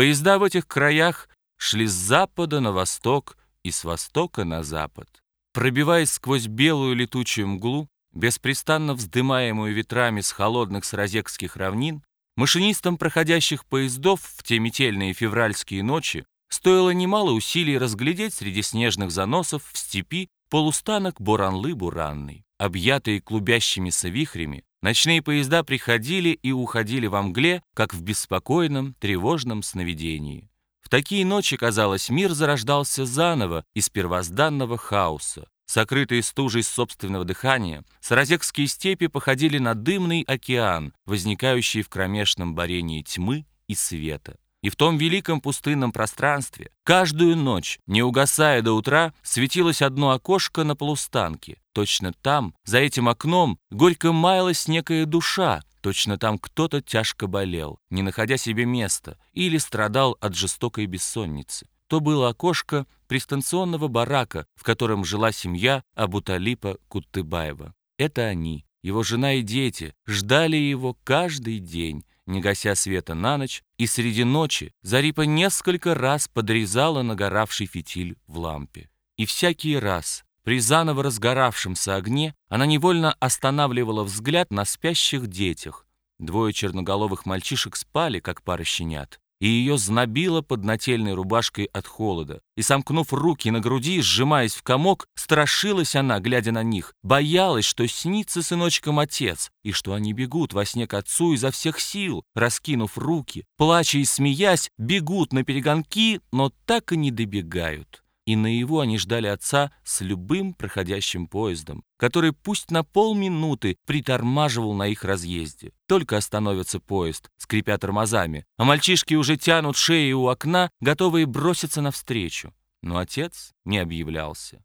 Поезда в этих краях шли с запада на восток и с востока на запад. Пробиваясь сквозь белую летучую мглу, беспрестанно вздымаемую ветрами с холодных саразекских равнин, машинистам проходящих поездов в те метельные февральские ночи стоило немало усилий разглядеть среди снежных заносов в степи полустанок Буранлы-Буранный. Объятые клубящимися вихрями, ночные поезда приходили и уходили во мгле, как в беспокойном, тревожном сновидении. В такие ночи, казалось, мир зарождался заново из первозданного хаоса. Сокрытые стужей собственного дыхания, саразекские степи походили на дымный океан, возникающий в кромешном борении тьмы и света. И в том великом пустынном пространстве каждую ночь, не угасая до утра, светилось одно окошко на полустанке. Точно там, за этим окном, горько маялась некая душа, точно там кто-то тяжко болел, не находя себе места, или страдал от жестокой бессонницы. То было окошко пристанционного барака, в котором жила семья Абуталипа Куттыбаева. Это они, его жена и дети, ждали его каждый день, не гася света на ночь, и среди ночи Зарипа несколько раз подрезала нагоравший фитиль в лампе. И всякий раз, при заново разгоравшемся огне, она невольно останавливала взгляд на спящих детях. Двое черноголовых мальчишек спали, как пара щенят и ее знобило под нательной рубашкой от холода. И, сомкнув руки на груди, сжимаясь в комок, страшилась она, глядя на них, боялась, что снится сыночкам отец, и что они бегут во сне к отцу изо всех сил, раскинув руки, плача и смеясь, бегут на перегонки, но так и не добегают и наяву они ждали отца с любым проходящим поездом, который пусть на полминуты притормаживал на их разъезде. Только остановится поезд, скрипя тормозами, а мальчишки уже тянут шеи у окна, готовые броситься навстречу. Но отец не объявлялся.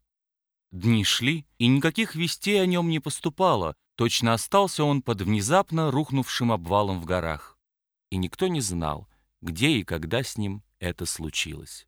Дни шли, и никаких вестей о нем не поступало, точно остался он под внезапно рухнувшим обвалом в горах. И никто не знал, где и когда с ним это случилось.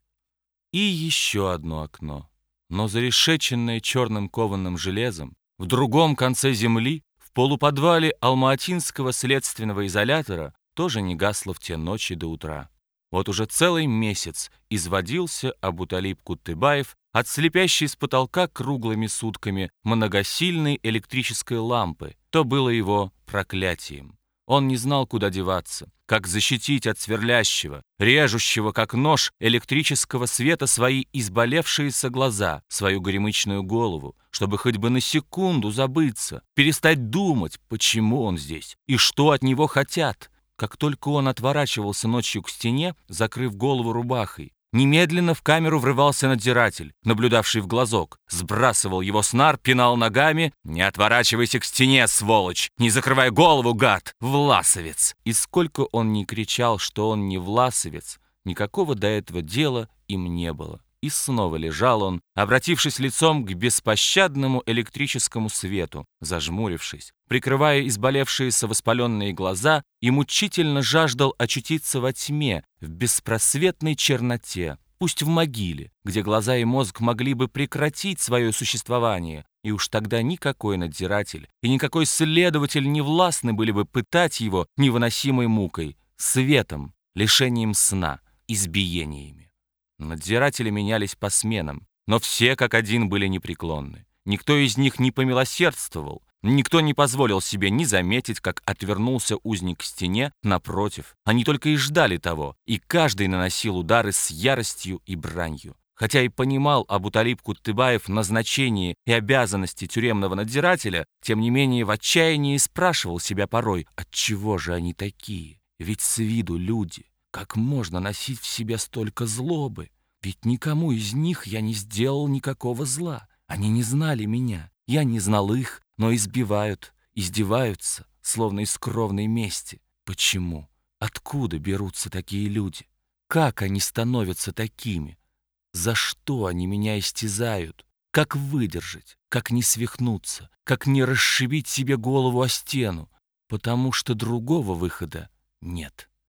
И еще одно окно, но зарешеченное черным кованым железом, в другом конце земли, в полуподвале Алматинского следственного изолятора, тоже не гасло в те ночи до утра. Вот уже целый месяц изводился Абуталиб Куттыбаев от слепящей с потолка круглыми сутками многосильной электрической лампы. То было его проклятием. Он не знал, куда деваться, как защитить от сверлящего, режущего, как нож, электрического света свои изболевшиеся глаза, свою горемычную голову, чтобы хоть бы на секунду забыться, перестать думать, почему он здесь и что от него хотят. Как только он отворачивался ночью к стене, закрыв голову рубахой, Немедленно в камеру врывался надзиратель, наблюдавший в глазок. Сбрасывал его снар, пинал ногами. «Не отворачивайся к стене, сволочь! Не закрывай голову, гад! Власовец!» И сколько он ни кричал, что он не власовец, никакого до этого дела им не было. И снова лежал он, обратившись лицом к беспощадному электрическому свету, зажмурившись, прикрывая изболевшиеся воспаленные глаза, и мучительно жаждал очутиться во тьме, в беспросветной черноте, пусть в могиле, где глаза и мозг могли бы прекратить свое существование, и уж тогда никакой надзиратель и никакой следователь не властны были бы пытать его невыносимой мукой, светом, лишением сна, избиениями. Надзиратели менялись по сменам, но все как один были непреклонны. Никто из них не помилосердствовал, никто не позволил себе ни заметить, как отвернулся узник к стене, напротив. Они только и ждали того, и каждый наносил удары с яростью и бранью. Хотя и понимал Абуталиб Куттыбаев назначение и обязанности тюремного надзирателя, тем не менее в отчаянии спрашивал себя порой, отчего же они такие? Ведь с виду люди. Как можно носить в себе столько злобы? Ведь никому из них я не сделал никакого зла. Они не знали меня. Я не знал их, но избивают, издеваются, словно из кровной мести. Почему? Откуда берутся такие люди? Как они становятся такими? За что они меня истязают? Как выдержать? Как не свихнуться? Как не расшибить себе голову о стену? Потому что другого выхода нет.